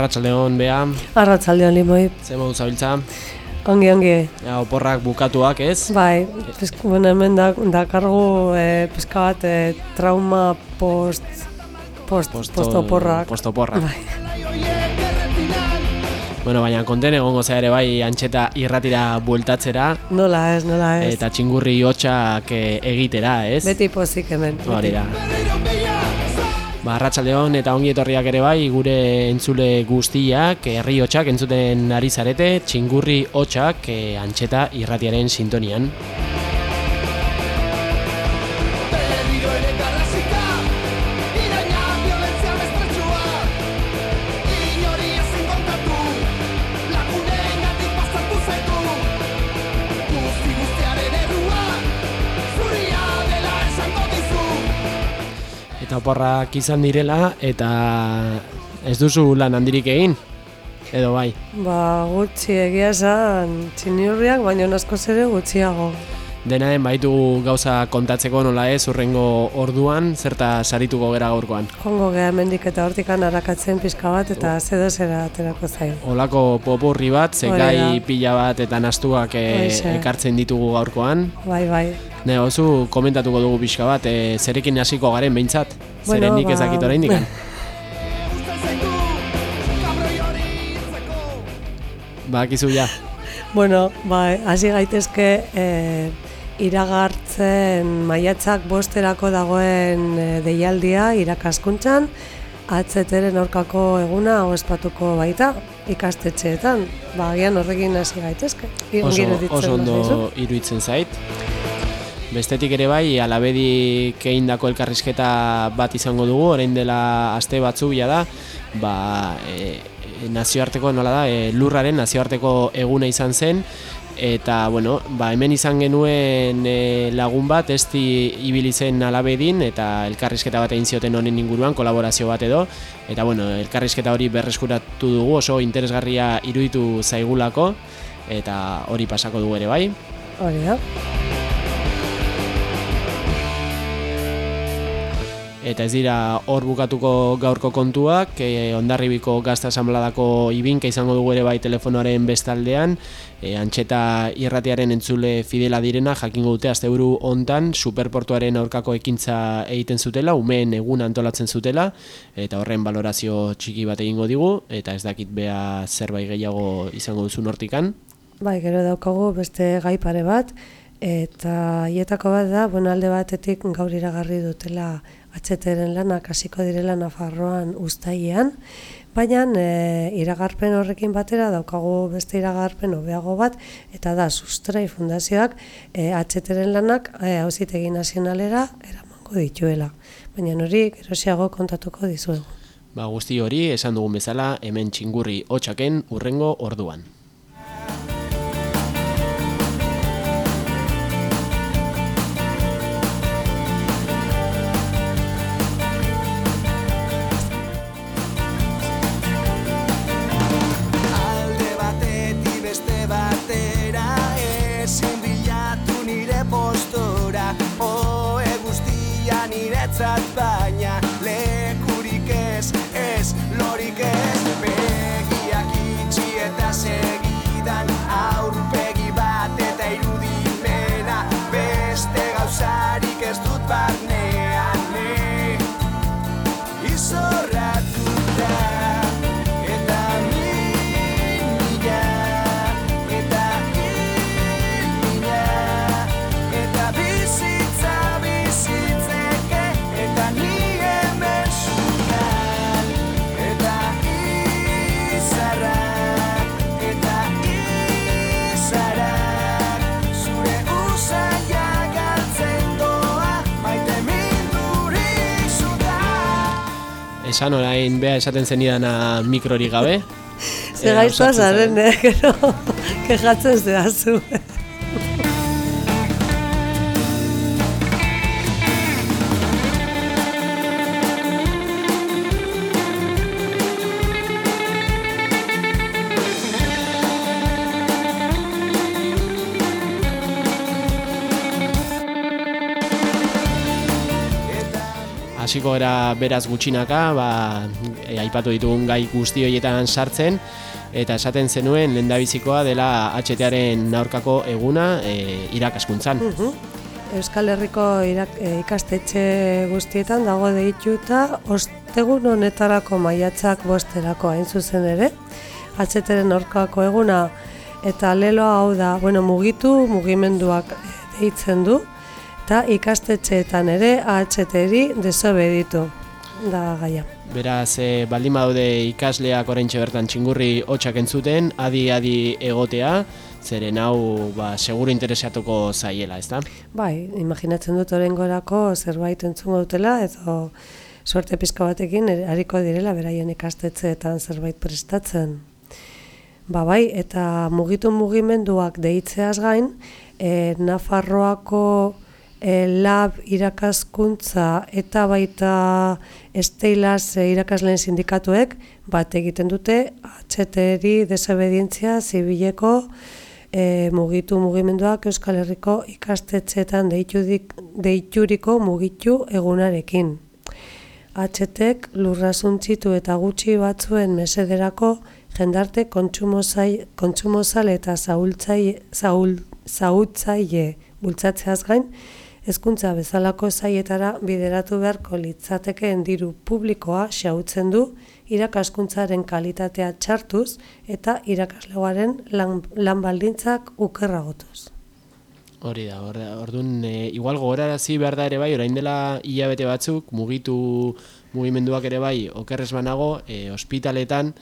Arratsaldeon bea, Arratzaldeon limoi, ze modu zabiltza? ongi ongi. Ja, oporrak bukatuak ez? Bai, pizk, bueno, hemen da, dakargu e, pizka bat e, trauma post, post, post oporrak. Postoporrak. Bai. Bueno, baina konten egongo zea ere bai antxeta irratira bueltatzera Nola ez, nola ez. eta txingurri hotxak eh, egitera, ez? Beti pozik hemen. Hori da. Ba, arratsaldeon eta ongi etorriak ere bai gure entzule guztiak herri hotxak entzuten ari zarete txingurri hotxak eh, antxeta irratiaren sintonian. Oporrak izan direla eta ez duzu lan handirik egin? Edo bai? Ba, gutxi egia esan txiniurriak, baina askoz ere gutxiago. Dena den baitu gauza kontatzeko nola ez urrengo orduan zerta sarituko gera gaurkoan. Jongo geha hemendik eta hortikan arakatzen pizka bat eta zedo zera aterako zain. Olako popurri bat, zekai pila bat eta nastuak e, ekartzen ditugu gaurkoan. Bai, bai. Ne, ozu komentatuko dugu pixka bat, e, zerekin hasiko garen behintzat? Bueno, Zeren nik ez ba- dakit oraindik. Bakizu ja. Bueno, bai, hasi gaitezke e, iragartzen maiatzak bosterako dagoen e, deialdia irakaskuntzan, atzeteren aurkako eguna ospatuko baita ikastetxeetan. Ba, agian horrekin hasi gaitezke. Oso, oso ondo iruditzen zait. Bestetik ere bai, alabedik egindako elkarrizketa bat izango dugu, orain dela aste batzu bila da, ba, e, e, nazioarteko nola da, e, lurraren nazioarteko eguna izan zen, eta bueno, ba, hemen izan genuen e, lagun bat, esti ibili zen alabedin, eta elkarrizketa bat egin zioten honen inguruan, kolaborazio bat edo, eta bueno, elkarrizketa hori berreskuratu dugu, oso interesgarria iruditu zaigulako, eta hori pasako dugu ere bai. Hori da. Eta ez dira hor bukatuko gaurko kontuak, e, ondarribiko gazta asanbladako ibinka izango dugu ere bai telefonoaren bestaldean, e, antxeta irratiaren entzule fidela direna, jakingo dute asteburu hontan superportuaren aurkako ekintza egiten zutela, umeen egun antolatzen zutela, eta horren balorazio txiki bat egingo digu, eta ez dakit bea zerbait gehiago izango duzu nortikan. Bai, gero daukagu beste gai pare bat, eta hietako bat da, bueno, alde batetik gaur iragarri dutela atxeteren lanak hasiko direla Nafarroan uztailean, baina e, iragarpen horrekin batera daukagu beste iragarpen hobeago bat, eta da Sustrai Fundazioak e, atxeteren lanak e, nazionalera eramango dituela. Baina hori gerosiago kontatuko dizuegu. Ba, guzti hori, esan dugun bezala, hemen txingurri hotxaken urrengo orduan. Esan orain bea esaten zenidana mikrori gabe. Ze Eh, gaiztoa osatzen zaren, eh, gero, kejatzen zehazu. Hasiko gara beraz gutxinaka, ba, e, aipatu ditugun gai guzti horietan sartzen, eta esaten zenuen lendabizikoa dela HTaren aurkako eguna e, irakaskuntzan. Mhm. Euskal Herriko irak, e, ikastetxe guztietan dago deituta ostegun honetarako maiatzak bosterako hain zuzen ere. Atzeteren aurkako eguna eta leloa hau da, bueno, mugitu mugimenduak deitzen du eta ikastetxeetan ere AHT-eri desobeditu da gaia. Beraz, e, baldin badaude ikasleak oraintxe bertan txingurri hotxak entzuten, adi-adi egotea, zeren hau ba, seguru interesatuko zaiela, ezta? Bai, imaginatzen dut orengorako zerbait entzungo dutela edo suerte pizka batekin ere- ariko direla beraien ikastetxeetan zerbait prestatzen. Ba bai, eta mugitu mugimenduak deitzeaz gain, e, Nafarroako e, lab irakaskuntza eta baita esteilaz e, irakasleen sindikatuek bat egiten dute HTRI desobedientzia zibileko e, mugitu mugimenduak Euskal Herriko ikastetxeetan deitudik, deituriko mugitu egunarekin. HTek lurra zuntzitu eta gutxi batzuen mesederako jendarte kontsumozale eta zaultzaile, zaul, zautzaile bultzatzeaz gain, hezkuntza bezalako zaietara bideratu beharko litzatekeen diru publikoa xautzen du irakaskuntzaren kalitatea txartuz eta irakaslegoaren lan, lan baldintzak ukerragotuz. Hori da, hor, orduan, e, igual gogorarazi behar da ere bai, orain dela hilabete batzuk, mugitu mugimenduak ere bai, okerrez banago, e, ospitaletan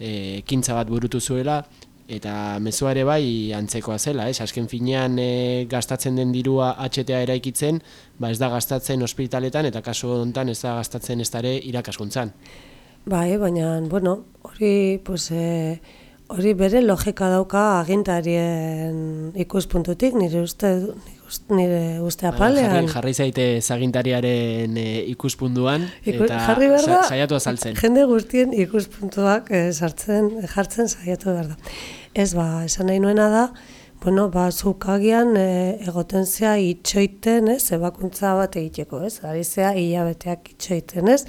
e, ekintza bat burutu zuela, eta mezua ere bai antzekoa zela, ez? Azken finean e, gastatzen den dirua HTA eraikitzen, ba ez da gastatzen ospitaletan, eta kasu honetan ez da gastatzen ez ere irakaskuntzan. Bai, baina, bueno, hori, pues, e, hori bere logika dauka agintarien ikuspuntutik, nire uste, nire uste, nire uste apalean. Jarri, jarri zaite zagintariaren e, ikuspunduan, Iku- eta jarri behar da, sa- saiatu azaltzen. Jende guztien ikuspuntuak eh, sartzen, jartzen saiatu behar da. Ez ba, esan nahi nuena da, bueno, ba, zuk agian eh, egoten zea itxoiten, ez, ebakuntza bat egiteko, ez, ari zea hilabeteak itxoiten, ez,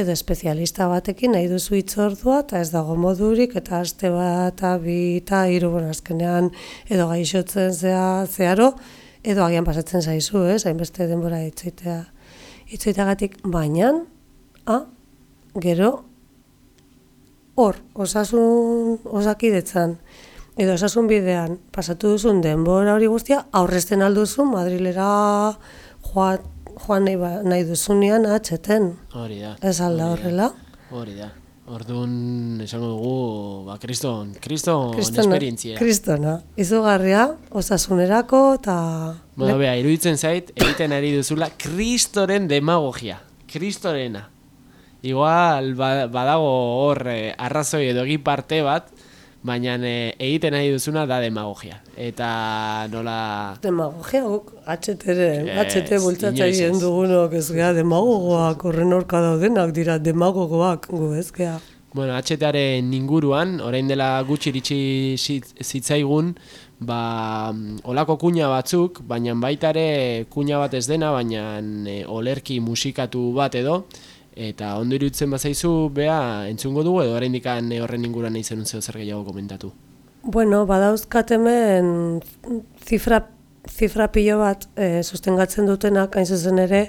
edo espezialista batekin nahi duzu itzordua, eta ez dago modurik, eta aste bat, eta bi, eta hiru, bueno, azkenean, edo gaixotzen zea zeharo, edo agian pasatzen zaizu, ez, hainbeste denbora itxoitea, itxoiteagatik, baina, ah, gero, hor, osasun osakidetzan, edo osasun bidean, pasatu duzun denbora hori guztia, aurrezten alduzu Madrilera joan, joan nahi, ba, nahi duzunean atxeten. Hori da. Ez alda horrela. Hori da. Orduan, esango dugu, ba, kriston, kriston esperientzia. kristona. Izugarria, osasunerako eta... Bueno, bea, iruditzen zait, egiten ari duzula, kristoren demagogia. Kristorena. Igual, ba- badago hor eh, arrazoi edo egi parte bat, baina eh, egiten ari duzuna da demagogia. Eta nola... Demagogia guk, atxeteren, Ez, atxete inoiz bultzatzaien ez. dugunok ez gea demagogoak, horren orka daudenak dira demagogoak, gu ez gea. Bueno, HTaren inguruan, orain dela gutxi iritsi zit- zitzaigun, ba, olako kuña batzuk, baina baita ere kuña bat ez dena, baina e, olerki musikatu bat edo, eta ondo iruditzen bazaizu, bea, entzungo dugu, edo oraindik e, horren inguruan nahi zenun zeo zer gehiago komentatu. Bueno, badauzkat hemen zifra, zifra pilo bat e, sustengatzen dutenak, hain zuzen ere,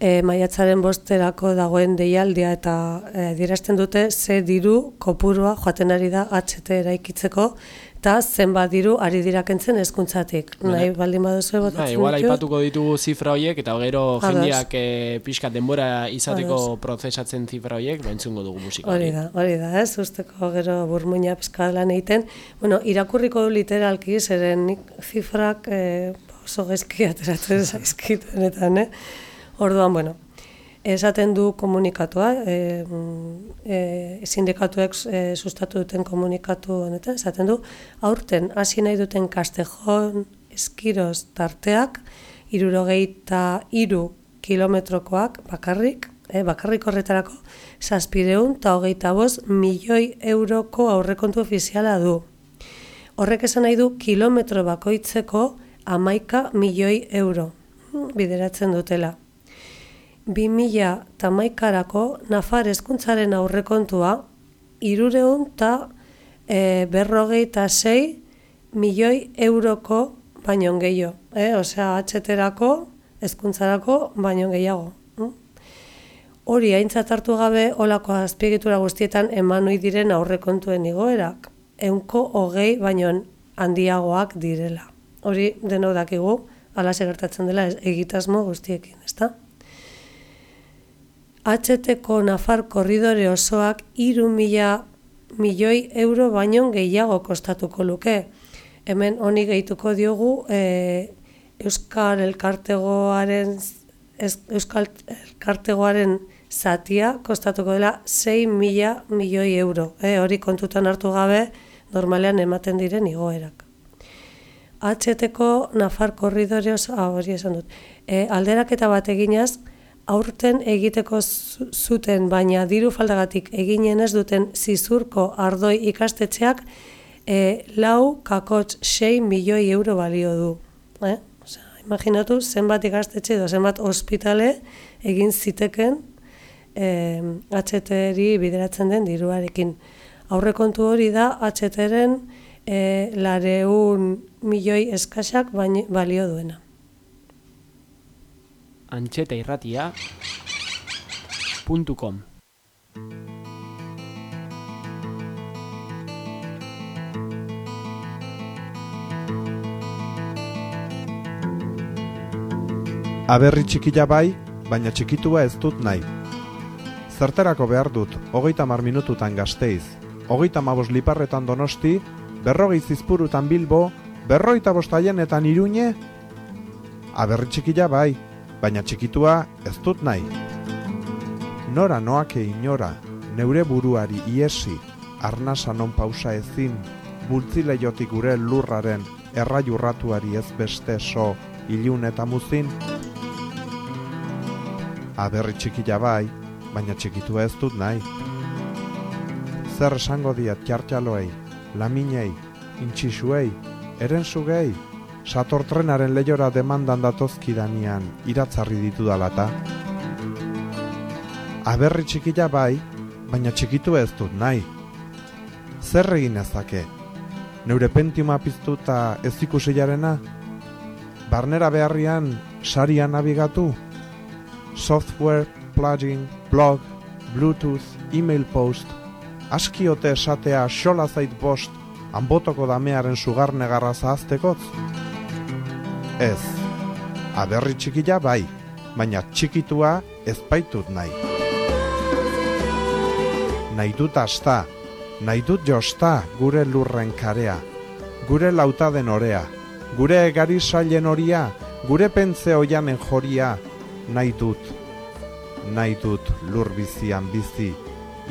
e, maiatzaren bosterako dagoen deialdia eta e, dirazten dute ze diru kopurua joaten ari da HT eraikitzeko eta zenbat diru ari dira kentzen hezkuntzatik. Nahi baldin baduzu Ba, botatzen igual ditut. aipatuko ditugu zifra horiek, eta gero Ados. jendiak e, pixkat denbora izateko Ados. prozesatzen zifra horiek, ba, entzungo dugu musika Hori da, hori da, ez, usteko gero burmuina pizka lan egiten. Bueno, irakurriko du literalki, zeren nik zifrak eh, oso gezki ateratzen zaizkitenetan, eh? Orduan, bueno, esaten du komunikatua, e, e, sindikatuek e, sustatu duten komunikatu honetan, esaten du, aurten hasi nahi duten kastejon eskiroz tarteak, irurogeita iru kilometrokoak bakarrik, e, bakarrik horretarako, zazpireun eta hogeita bost milioi euroko aurrekontu ofiziala du. Horrek esan nahi du kilometro bakoitzeko amaika milioi euro bideratzen dutela. 2000 tamaikarako Nafar eskuntzaren aurrekontua irureun eta e, berrogeita sei milioi euroko baino gehiago. E, osea, atxeterako, eskuntzarako baino gehiago. Mm? Hori, haintzat hartu gabe, olako azpiegitura guztietan eman diren aurrekontuen igoerak. Eunko hogei baino handiagoak direla. Hori, denok dakigu, ala gertatzen dela egitasmo guztiekin, ezta? HTko Nafar korridore osoak iru mila milioi euro baino gehiago kostatuko luke. Hemen honi gehituko diogu e, Euskal Elkartegoaren Euskal Elkartegoaren zatia kostatuko dela 6 mila milioi euro. E, hori kontutan hartu gabe normalean ematen diren igoerak. HTko Nafar korridore osoa hori esan dut. E, alderaketa bat eginaz, aurten egiteko zuten baina diru faldagatik eginen ez duten zizurko ardoi ikastetxeak e, lau kakotx 6 milioi euro balio du. Eh? Osea, imaginatu zenbat ikastetxe edo zenbat ospitale egin ziteken e, HTRI bideratzen den diruarekin. Aurrekontu hori da HTren e, lareun milioi eskasak balio duena antxetairratia.com Aberri txikila bai, baina txikitua ez dut nahi. Zerterako behar dut, hogeita mar minututan gazteiz, hogeita mabos liparretan donosti, berrogei zizpurutan bilbo, berroita bostaienetan irune, aberri txikila bai, baina txikitua ez dut nahi. Nora noake inora, neure buruari iesi, arnasa non pausa ezin, bultzile jotik gure lurraren erraiurratuari ez beste so ilun eta muzin? Aberri txikila bai, baina txikitua ez dut nahi. Zer esango diat txartxaloei, laminei, intxisuei, erensugei, satortrenaren lehiora demandan datozkidanean iratzarri ditu dalata. Aberri txikila bai, baina txikitu ez dut nahi. Zer egin ezake? Neure pentiuma piztuta ez ikusi jarena? Barnera beharrian sarian nabigatu? Software, plugin, blog, bluetooth, email post, askiote esatea xola zait bost, anbotoko damearen sugar negarra zahaztekotz? Ez. Aberri txikila bai, baina txikitua ez baitut nahi. Nahi dut asta, nahi dut josta gure lurren karea, gure lauta den orea, gure egari sailen horia, gure pentze oianen joria, nahi dut, nahi dut lur bizian bizi,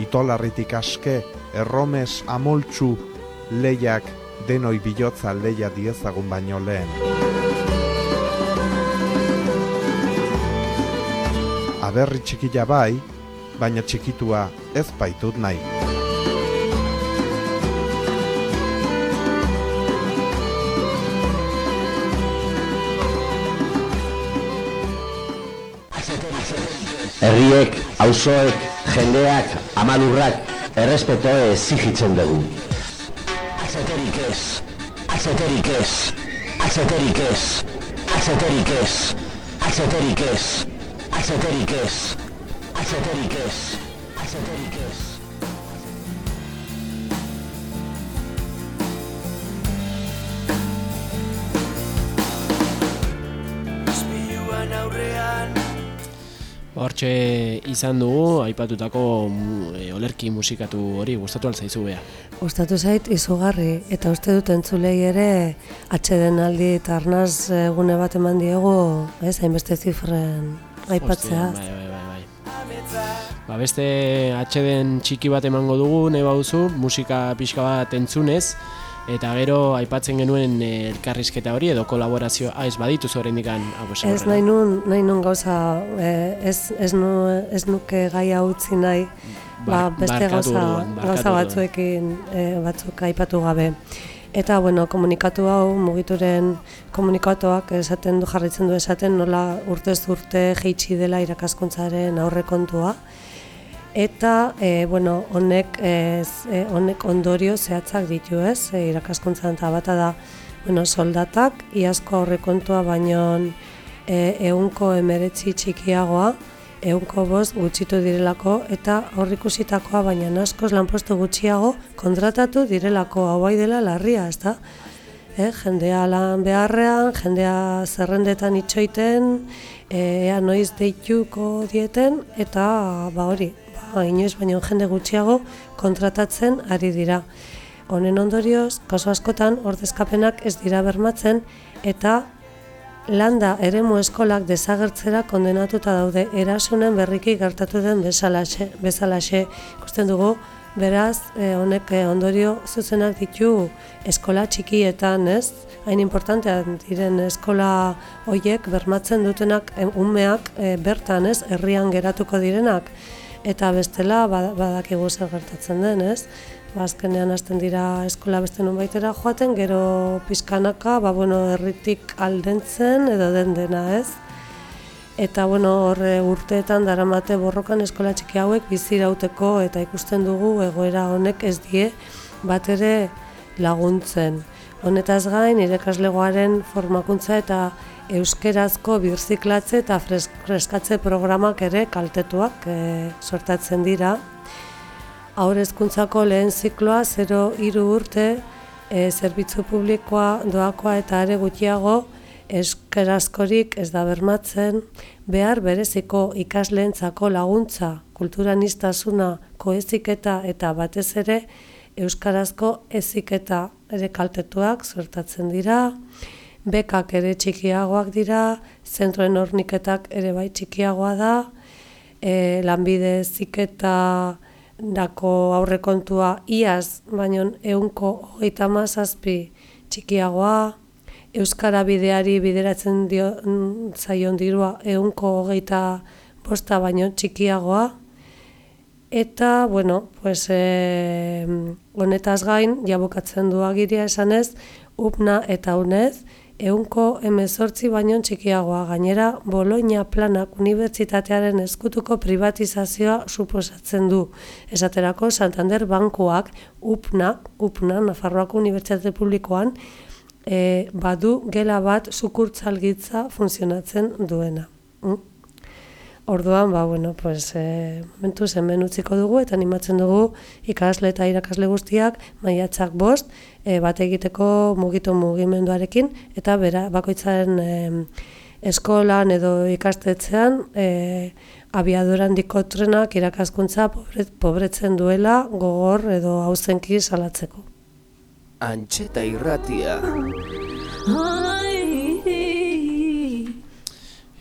itolarritik aske, erromes amoltsu, lehiak denoi bilotza leia diezagun baino lehen. Aberri txikila bai, baina txikitua ez baitut nahi. Herriek, auzoek, jendeak, amalurrak, errespetoe ezigitzen dugu. Azeterik ez, azeterik ez, azeterik ez, azeterik ez, azeterik ez, Azoterik ez. Azoterik ez. Azoterik ez. Hortxe izan dugu, aipatutako e, olerki musikatu hori, gustatu alzaizu beha? Gustatu zait, izugarri, eta uste dut entzulei ere atxeden aldi eta arnaz egune bat eman diegu, ez, hainbeste zifren aipatzea. Bai, bai, bai, bai. Ba, beste atxeden txiki bat emango dugu, nahi bauzu, musika pixka bat entzunez, eta gero aipatzen genuen eh, elkarrizketa hori edo kolaborazio, ah, ez baditu zoren dikan, hau esan Ez nahi nun, nahi nun gauza, eh, ez, ez, nu, ez nuke gaia utzi nahi, ba, Bar- beste gauza, gauza batzuekin eh, batzuk aipatu gabe. Eta, bueno, komunikatu hau, mugituren komunikatuak esaten du, jarritzen du esaten, nola urtez urte jeitsi dela irakaskuntzaren aurrekontua. Eta, e, bueno, honek, ez, e, honek ondorio zehatzak ditu ez, e, irakaskuntzan eta bata da, bueno, soldatak, iazko aurrekontua baino e, eunko emeretzi txikiagoa, eunko bost gutxitu direlako, eta hor ikusitakoa, baina askoz lanpostu gutxiago kontratatu direlako, hau bai dela larria, ez da? Eh, jendea lan beharrean, jendea zerrendetan itxoiten, ea noiz deituko dieten, eta ba hori, ba, inoiz baino jende gutxiago kontratatzen ari dira. Honen ondorioz, kasu askotan, ordezkapenak ez dira bermatzen, eta landa eremu eskolak desagertzera kondenatuta daude erasunen berriki gertatu den bezalaxe, bezalaxe ikusten dugu beraz eh, honek eh, ondorio zuzenak ditu eskola txikietan, ez? Hain importantea diren eskola hoiek bermatzen dutenak umeak eh, bertan, ez? Herrian geratuko direnak eta bestela ba- badakigu zer gertatzen den, ez? Ba, azkenean hasten dira eskola beste nunbaitera joaten, gero pizkanaka, ba, bueno, herritik aldentzen edo den dena, ez? Eta, bueno, horre urteetan daramate borrokan eskola txiki hauek bizirauteko eta ikusten dugu egoera honek ez die bat ere laguntzen. Honetaz gain, irekaslegoaren formakuntza eta euskerazko birziklatze eta fres- freskatze programak ere kaltetuak e, sortatzen dira. Haur hezkuntzako lehen zikloa 0 hiru urte e, zerbitzu publikoa doakoa eta are gutxiago eskerazkorik ez da bermatzen, behar bereziko ikasleentzako laguntza, kulturanistasuna, koeziketa eta batez ere euskarazko eziketa ere kaltetuak suertatzen dira, bekak ere txikiagoak dira, zentroen horniketak ere bai txikiagoa da, e, lanbide ziketa dako aurrekontua iaz, baino eunko hogeita mazazpi txikiagoa, Euskara bideari bideratzen dio zaion dirua eunko hogeita bosta baino txikiagoa, Eta, bueno, pues, e, honetaz gain, jabokatzen du agiria esanez, upna eta unez, eunko emezortzi baino txikiagoa. Gainera, Bologna planak unibertsitatearen eskutuko privatizazioa suposatzen du. Esaterako, Santander bankuak upna, upna, Nafarroako Unibertsitate Publikoan, e, badu gela bat sukurtzalgitza funtzionatzen duena. Mm? Orduan, ba, bueno, pues, e, momentuz hemen utziko dugu eta animatzen dugu ikasle eta irakasle guztiak maiatzak bost e, bat egiteko mugitu mugimenduarekin eta bera bakoitzaren e, eskolan edo ikastetzean e, abiadoran trenak irakaskuntza pobre, pobretzen duela gogor edo hauzenki salatzeko. Antxeta irratia.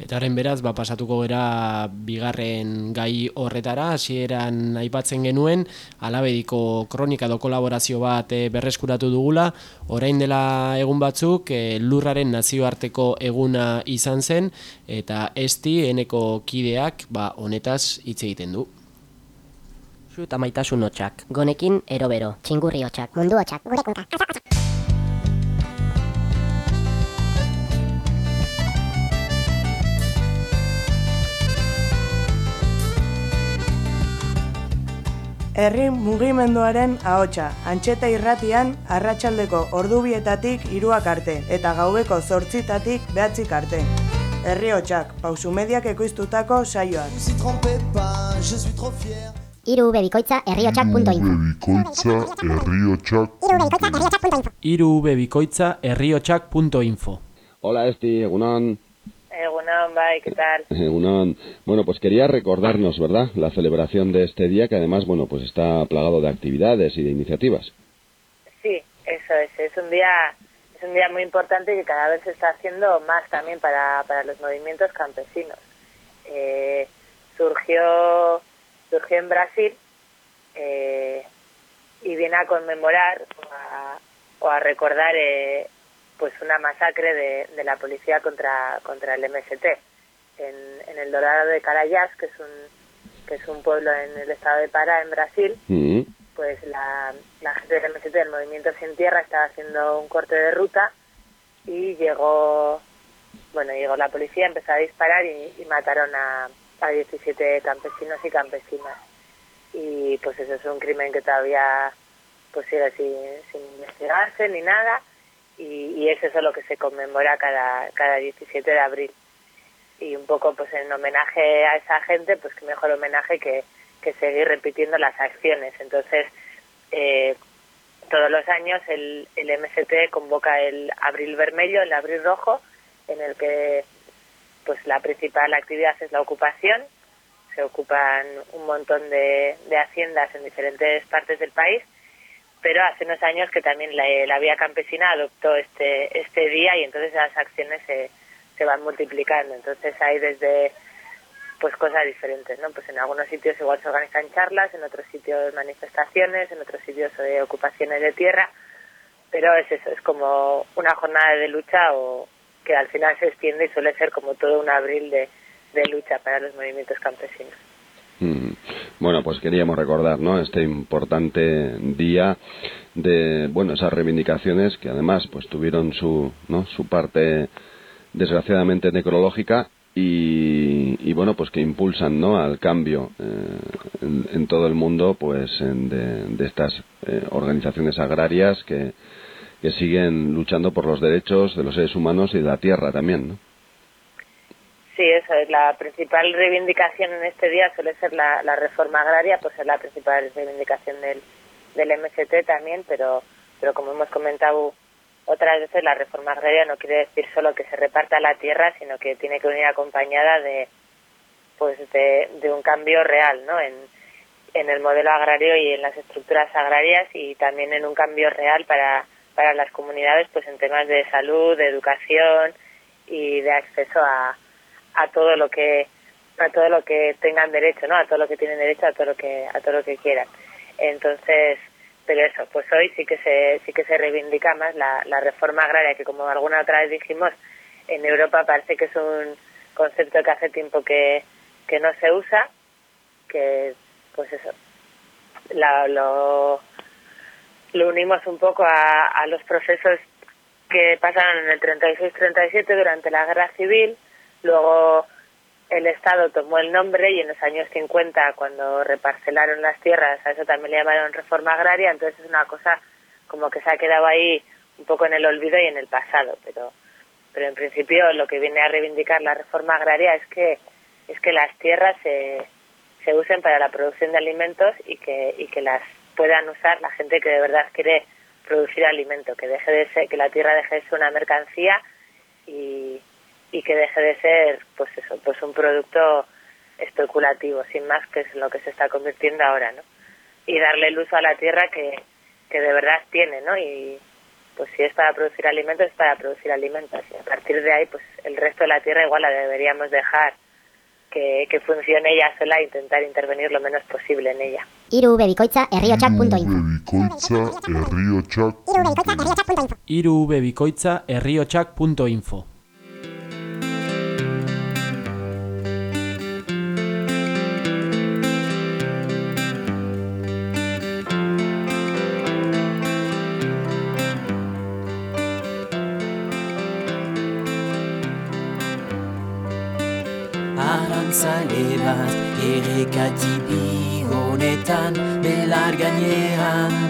Eta haren beraz, ba, pasatuko gera bigarren gai horretara, hasieran aipatzen genuen, alabediko kronika do kolaborazio bat e, berreskuratu dugula, orain dela egun batzuk, e, lurraren nazioarteko eguna izan zen, eta esti eneko kideak ba, honetaz hitz egiten du. Zu eta maitasun hotxak. Gonekin erobero, txingurri hotxak, mundu hotxak, gure Herri mugimenduaren ahotsa, antxeta irratian arratsaldeko ordubietatik hiruak arte eta gaubeko zortzitatik behatzik arte. Herri hotxak, pausu mediak ekoiztutako saioak. Iru bebikoitza herriotxak.info irubebikoitza herriotxak.info Hola Esti, Egunon. Bai, ¿qué tal? Egunon. Bueno, pues quería recordarnos, ¿verdad? La celebración de este día que además, bueno, pues está plagado de actividades y de iniciativas. Sí, eso es, es un día es un día muy importante que cada vez se está haciendo más también para, para los movimientos campesinos. Eh, surgió surgió en Brasil eh, y viene a conmemorar o a, o a recordar eh, pues una masacre de, de la policía contra, contra el MST en, en el Dorado de Carayás, que es un que es un pueblo en el estado de Pará, en Brasil, Mm. pues la, la gente del MST, del Movimiento Sin Tierra, estaba haciendo un corte de ruta y llegó, bueno, llegó la policía, empezó a disparar y, y mataron a, a 17 campesinos y campesinas. Y pues eso es un crimen que todavía pues sigue sin, sin investigarse ni nada y, y es eso lo que se conmemora cada, cada 17 de abril. Y un poco pues en homenaje a esa gente, pues qué mejor homenaje que, que seguir repitiendo las acciones. Entonces, eh, todos los años el, el MST convoca el Abril Vermelho, el Abril Rojo, en el que pues la principal actividad es la ocupación. Se ocupan un montón de, de haciendas en diferentes partes del país, pero hace unos años que también la, la vía campesina adoptó este, este día y entonces las acciones se, se van multiplicando. Entonces hay desde pues cosas diferentes, ¿no? Pues en algunos sitios igual se organizan charlas, en otros sitios manifestaciones, en otros sitios eh, ocupaciones de tierra, pero es eso, es como una jornada de lucha o que al final se extiende y suele ser como todo un abril de, de lucha para los movimientos campesinos. Mm. Bueno, pues queríamos recordar, ¿no? Este importante día de, bueno, esas reivindicaciones que además, pues tuvieron su, ¿no? Su parte desgraciadamente necrológica y, y bueno, pues que impulsan, ¿no? Al cambio eh, en, todo el mundo, pues en de, de estas eh, organizaciones agrarias que, que siguen luchando por los derechos de los seres humanos y de la tierra también, ¿no? Sí, eso es. La principal reivindicación en este día suele ser la, reforma agraria, pues es la principal reivindicación del, del MST también, pero, pero como hemos comentado otras veces, la reforma agraria no quiere decir solo que se reparta la tierra, sino que tiene que venir acompañada de pues de, de un cambio real, ¿no? En, en el modelo agrario y en las estructuras agrarias y también en un cambio real para, para las comunidades, pues en temas de salud, de educación y de acceso a, a todo lo que a todo lo que tengan derecho, ¿no? A todo lo que tienen derecho, a todo lo que a todo lo que quieran. Entonces, pero eso, pues hoy sí que se sí que se reivindica más la, reforma agraria que como alguna otra vez dijimos en Europa parece que es un concepto que hace tiempo que que no se usa, que pues eso la, lo lo unimos un poco a, a los procesos que pasaron en el 36-37 durante la guerra civil Luego el Estado tomó el nombre y en los años 50, cuando reparcelaron las tierras, a eso también le llamaron reforma agraria, entonces es una cosa como que se ha quedado ahí un poco en el olvido y en el pasado, pero pero en principio lo que viene a reivindicar la reforma agraria es que es que las tierras se, se usen para la producción de alimentos y que y que las puedan usar la gente que de verdad quiere producir alimento, que deje de ser que la tierra deje de ser una mercancía y y que deje de ser pues eso pues un producto especulativo sin más que es lo que se está convirtiendo ahora no y darle el uso a la tierra que, que de verdad tiene no y pues si es para producir alimentos es para producir alimentos. Y a partir de ahí pues el resto de la tierra igual la deberíamos dejar que, que funcione ella sola e intentar intervenir lo menos posible en ella. Iru bebikoitza herriotxak.info Bebikoitza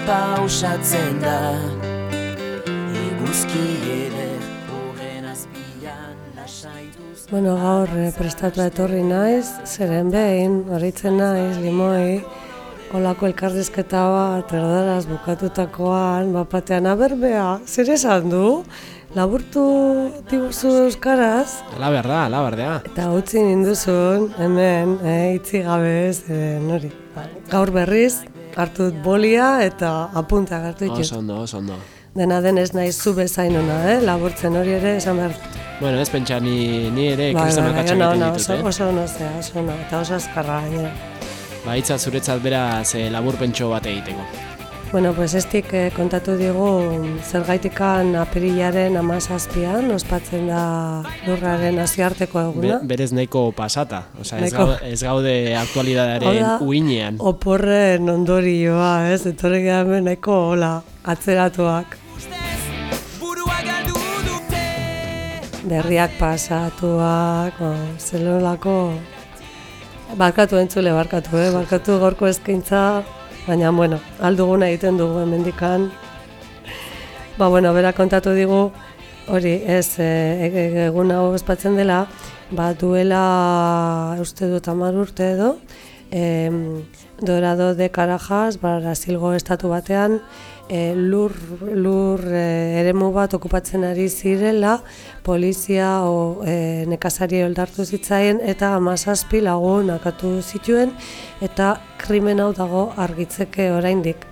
pausatzen da Eguzki eder horren azpian lasaituz Bueno, gaur eh, prestatu etorri naiz, zeren behin, horitzen naiz, limoi, olako elkarrizketa bat, erdaraz bukatutakoan, bapatean, aberbea, zer esan du? Laburtu diguzu euskaraz, Ala berda, ala berda eta utzi ninduzun, hemen, eh, itzi gabe ez, eh, nori. Gaur berriz, hartu dut bolia eta apunta hartu ditut. Oso ondo, oso ondo Dena denez naiz zu bezain ona, eh? laburtzen hori ere esan behar. Bueno, ez pentsa ni, ni ere Bai, kriston bai, akatsa ona, egiten ona, ditut, oso, eh? oso ona zea, oso ona, eta oso azkarra gainera. ba hitza zuretzat beraz e, laburpentxo bat egiteko. Bueno, pues estik eh, kontatu digu zergaitikan apirilaren amazazpian, ospatzen da lurraren aziarteko eguna. Be, berez nahiko pasata, osea ez, Nahiko- gaude, ez gaude da, uinean. Oporren ondorioa, ez, etorri gara nahiko hola, atzeratuak. Berriak pasatuak, o, zelolako... Barkatu entzule, barkatu, eh? barkatu gorko eskaintza, baina, bueno, alduguna egiten dugu hemendikan. Ba, bueno, bera kontatu digu, hori, ez, e, e- egun hau ospatzen dela, ba, duela, uste dut amar urte edo, em, Dorado de Carajas, Brasilgo estatu batean, e, lur, lur e, eremu bat okupatzen ari zirela, polizia o, e, nekazari oldartu zitzaien eta amazazpi lagun akatu zituen eta krimen hau dago argitzeke oraindik.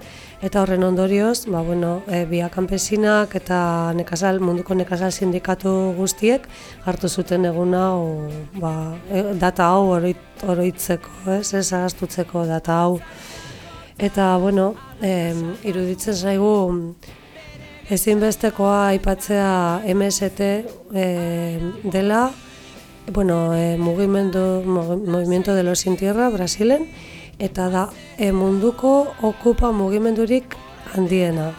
Eta horren ondorioz, ba, bueno, e, bi kanpesinak eta nekazal, munduko nekazal sindikatu guztiek hartu zuten eguna o, ba, e, data hau oroit, oroitzeko, ez, ez ahaztutzeko data hau. Eta, bueno, em, iruditzen zaigu ezinbestekoa aipatzea MST em, dela, bueno, e, mugimendu, Movi- Movimiento de los Sin Tierra, Brasilen, eta da e, munduko okupa mugimendurik handiena.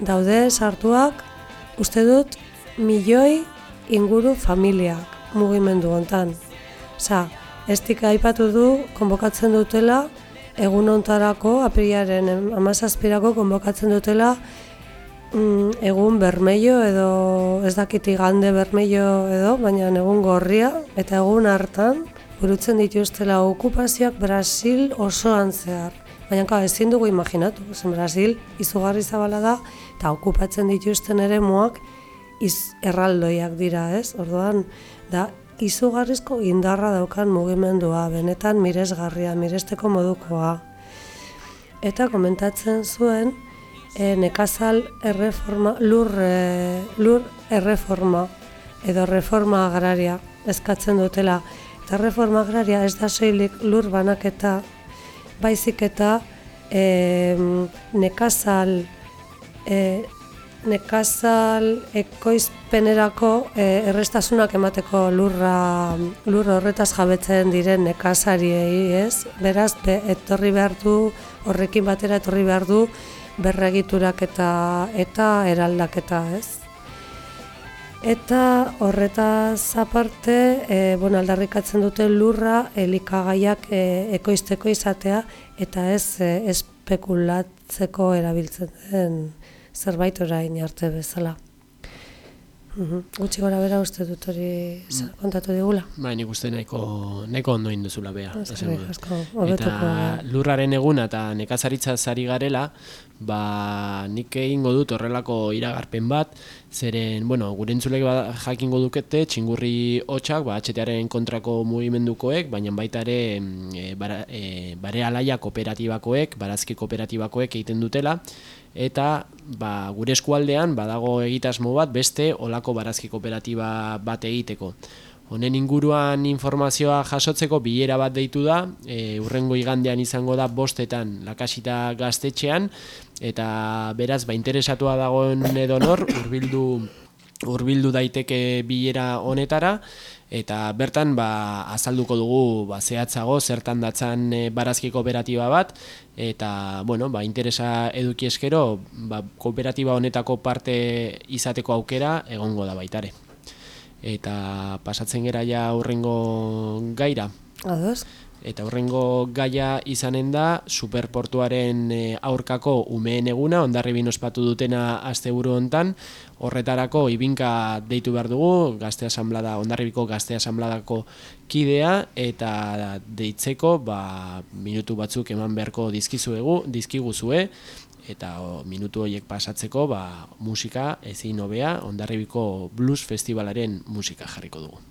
Daude sartuak, uste dut, milioi inguru familiak mugimendu hontan. Osa, estik aipatu du, konbokatzen dutela, egun hontarako, apirilaren amazazpirako konbokatzen dutela, mm, egun bermeio edo ez dakit igande bermeio edo, baina egun gorria eta egun hartan burutzen dituztela okupazioak Brasil osoan zehar. Baina ka, ezin dugu imaginatu, zen Brasil izugarri zabala da eta okupatzen dituzten ere muak iz, erraldoiak dira, ez? Orduan, da izugarrizko indarra daukan mugimendua, benetan miresgarria, miresteko modukoa. Eta komentatzen zuen, e, nekazal erreforma, lur, e, lur erreforma edo reforma agraria eskatzen dutela. Eta reforma agraria ez da soilik lur banaketa, baizik eta e, nekazal e, nekazal ekoizpenerako e, errestasunak emateko lurra, lur horretaz jabetzen diren nekazariei, ez? Beraz, be, etorri behar du, horrekin batera etorri behar du, berregiturak eta, eta eraldaketa, ez? Eta horretaz aparte, e, bueno, aldarrikatzen dute lurra elikagaiak e, ekoizteko izatea eta ez e, espekulatzeko erabiltzen den zerbait orain arte bezala. Mhm. Gutxi gora bera uste dut hori za- kontatu digula. Bai, nik uste nahiko, nahiko ondo induzula bea. Asko, hobetuko Eta lurraren eguna eta nekazaritza zari garela, ba, nik egingo dut horrelako iragarpen bat, zeren, bueno, gure entzulek ba, jakingo dukete, txingurri hotxak, ba, HTaren kontrako mugimendukoek, baina baita ere mm, e, bara, e, bare alaia kooperatibakoek, barazki kooperatibakoek egiten dutela, eta ba, gure eskualdean badago egitasmo bat beste olako barazki kooperatiba bat egiteko. Honen inguruan informazioa jasotzeko bilera bat deitu da, e, urrengo igandean izango da bostetan lakasita gaztetxean, eta beraz, ba, interesatua dagoen edo nor, urbildu, urbildu daiteke bilera honetara, eta bertan ba, azalduko dugu ba, zehatzago zertan datzan e, barazki kooperatiba bat, eta bueno, ba, interesa eduki eskero ba, kooperatiba honetako parte izateko aukera egongo da baitare. Eta pasatzen gera ja urrengo gaira. Ados? Eta urrengo gaia izanen da superportuaren e, aurkako umeen eguna, ondarribin ospatu dutena asteburu hontan, horretarako ibinka deitu behar dugu, gazte asamblada, ondarribiko gazte asambladako kidea, eta deitzeko ba, minutu batzuk eman beharko dizkizuegu, dizkiguzue, eta o, minutu horiek pasatzeko ba, musika ezin hobea ondarribiko blues festivalaren musika jarriko dugu.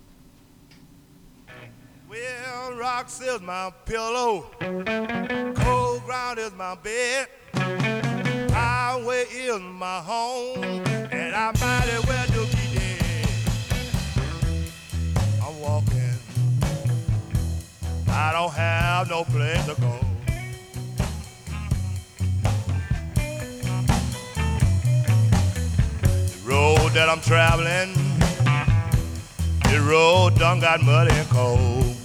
Rocks is my pillow, cold ground is my bed, highway is my home, and I might as well to be dead. I'm walking, I don't have no place to go. The road that I'm traveling, the road done got muddy and cold.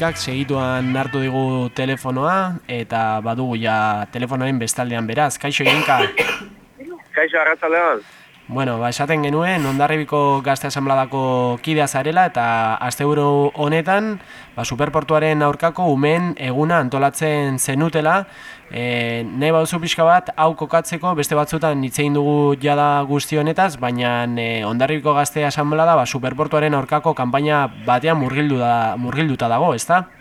Ibinkak segituan hartu digu telefonoa eta badugu ja telefonoaren bestaldean beraz. Kaixo ibinka. Kaixo, arratzalean. Bueno, ba, esaten genuen, ondarribiko gazte asanbladako kidea zarela eta asteburu honetan ba, superportuaren aurkako umen eguna antolatzen zenutela. E, nahi bauzu pixka bat, hau kokatzeko beste batzutan hitz egin dugu jada guzti honetaz, baina e, ondarribiko gazte asanblada ba, superportuaren aurkako kanpaina batean murgildu da, murgilduta dago, ezta? Ba,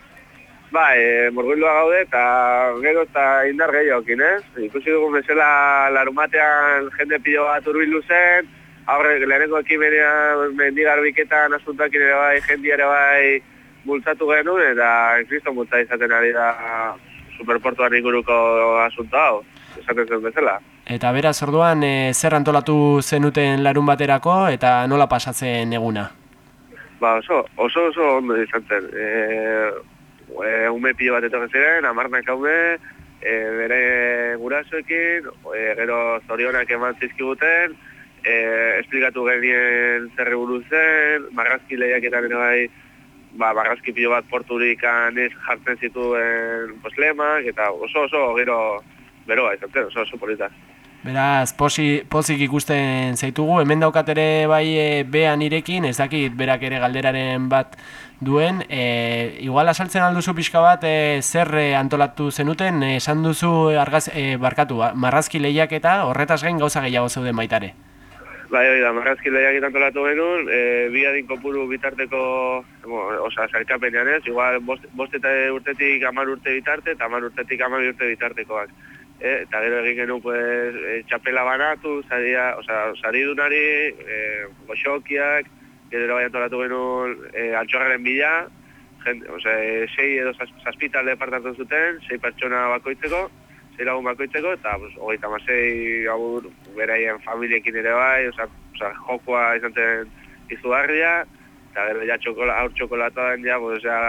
e, murgildua gaude eta gero eta indar gehiokin, ez? Ikusi dugun bezala larumatean jende pilo bat urbildu zen, aurre lehenengo ekimenean mendigarbiketan asuntakin ere bai, jendi ere bai bultzatu genuen, eta kriston bultza izaten ari da superportuan inguruko asunto hau, esaten zen bezala. Eta beraz, orduan, e, zer antolatu zenuten larun baterako eta nola pasatzen eguna? Ba, oso, oso, oso ondo izan zen. E, e, ume pilo bat etorri ziren, amarnak haume, e, bere gurasoekin, e, gero zorionak eman zizkiguten, e, esplikatu genien zerri buruz zen, marrazki lehiaketan ere bai, ba, marrazki pilo bat porturik anez jartzen zituen poslemak, eta oso oso gero beroa izan zen, oso oso polita. Beraz, posi, pozik ikusten zaitugu, hemen daukat ere bai e, bean irekin, ez dakit berak ere galderaren bat duen, e, igual asaltzen alduzu pixka bat e, zer e, antolatu zenuten, e, esan duzu argaz, e, barkatu, ba, marrazki lehiak eta horretaz gain gauza gehiago zeuden baitare. Bai, hori da, marrazki lehiak antolatu genuen, e, bi adin kopuru bitarteko, bueno, oza, zailkapenean ez, igual bost, bost eta urtetik amar urte bitarte, eta amar urtetik amar urte bitartekoak. E, eta gero egin genuen pues, e, txapela banatu, zaria, oza, saridunari, e, goxokiak, gero bai antolatu genuen e, altxorraren bila, jende, oza, e, sei edo zaz, zazpitalde partatzen zuten, sei pertsona bakoitzeko, sei lagun bakoitzeko, eta pues, hogeita masei abur beraien familiekin ere bai, oza, oza, jokoa izan zen izugarria, eta gero ja txokola, aur txokolata den ja, pues, ja,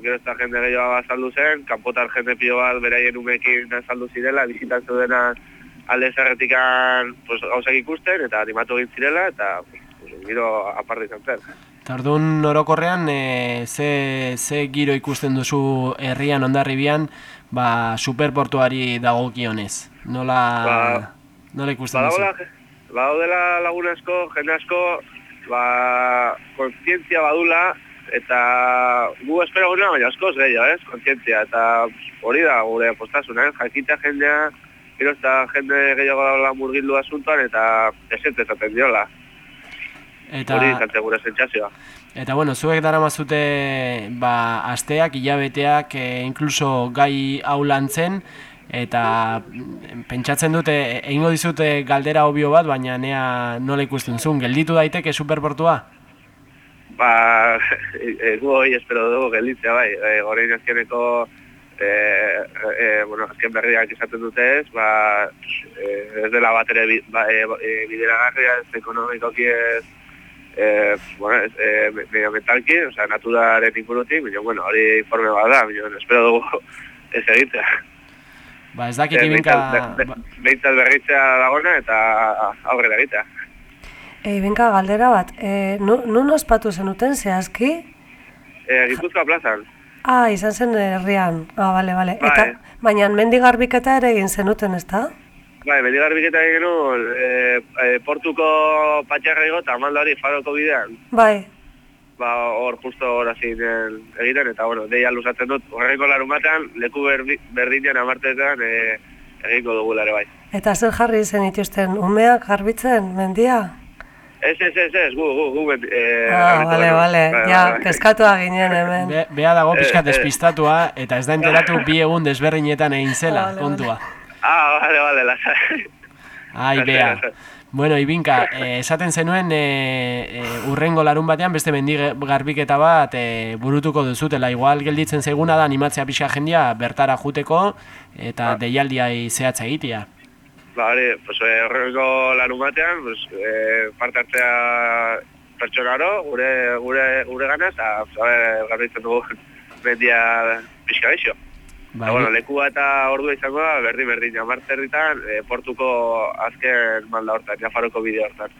gero ez da jende gehiago azaldu zen, kanpotar jende pilo bat beraien umekin azaldu zirela, bizitan zeudena alde zerretikan pues, gauzak ikusten, eta animatu egin zirela, eta pues, giro aparte izan zen. Eta orduan orokorrean, e, ze, ze giro ikusten duzu herrian ondarribian, ba, superportuari dagokionez? Nola, Ba, nola ikusten duzu? Badagoela, badaudela lagun asko, jende asko, ba, kontzientzia badula, eta gu espero guna, baina askoz gehiago, ez, kontzientzia, eta hori da gure postasuna, ez, jakitea jendea, gero eta jende gehiago daula murgildu asuntoan, eta esetz ezaten diola. Eta, Hori izan zen gure sentsazioa. Eta bueno, zuek daramazute ba, asteak, hilabeteak, e, inkluso gai hau lantzen, eta pentsatzen dute, e, egingo dizute galdera obio bat, baina nea nola ikusten zuen, gelditu daiteke superportua? Ba, e, gu hori espero dugu gelditzea bai, e, gorein azkeneko, e, e, bueno, azken berriak izaten dute ez, ba, e, ez dela bat ere ba, e, e, bideragarria ez ekonomikoki ez, e, bueno, ez, e, medioambientalki, osea, naturaren ingurutik, baina, bueno, hori informe bat da, baina, espero dugu ez egitea. Ba, ez dakit ibinka... Behintzat berritzea dagona eta aurrera egitea. E, benka, galdera bat, e, nu, nun ospatu zenuten zehazki? E, Gipuzkoa plazan. Ah, izan zen herrian. Ah, bale, bale. Bai. Eta, baina mendigarbiketa ere egin zenuten, ezta? Bai, bendigarbiketa egin genuen, e, e, portuko patxarraigo eta amaldari faroko bidean. Bai. Ba, hor justo hor egiten, eta bueno, deia luzatzen dut, horreko larumatean, leku berdi, berdinean amartetan e, egingo dugula ere bai. Eta zer jarri zen ituzten umeak garbitzen, mendia? Ez, ez, ez, ez, gu, gu, gu, bet, eh, Ah, bale, bale, ja, bai, bai. keskatua ginen hemen. Be, bea dago pixka Eh, eh. despistatua eta ez da enteratu bi egun desberdinetan egin zela, Vale, kontua. Ah, bale, bale, lasai. Ai, bea. Bueno, Ibinka, eh, esaten zenuen e, e, urrengo larun batean beste mendi garbiketa bat e, burutuko duzutela. Igual gelditzen zaiguna da animatzea pixa jendia bertara juteko eta deialdia zehatza egitea. Ba, hori, pues, eh, horreko larun batean, pues, eh, parte hartzea pertsonaro, gure, gure, gure ganaz, eta, garbitzen dugu mendia pixka. Bai, Eta, bueno, lekua eta ordua izango da, berdin, berdin, jamartzerritan, e, portuko azken malda hortan, jafaroko bideo hortan.